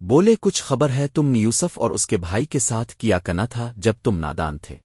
بولے کچھ خبر ہے تم نے یوسف اور اس کے بھائی کے ساتھ کیا کنا تھا جب تم نادان تھے۔